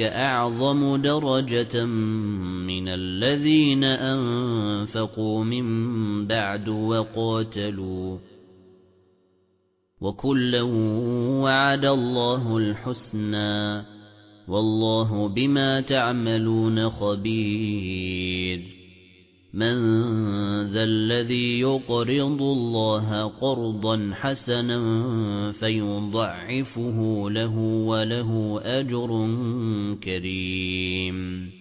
أعظم درجة من الذين أنفقوا من بعد وقاتلوا وكلا وعد الله الحسنى والله بما تعملون خبير من ذا الذي يقرض الله قرضا حسنا فيضعفه له وله أجر كريم.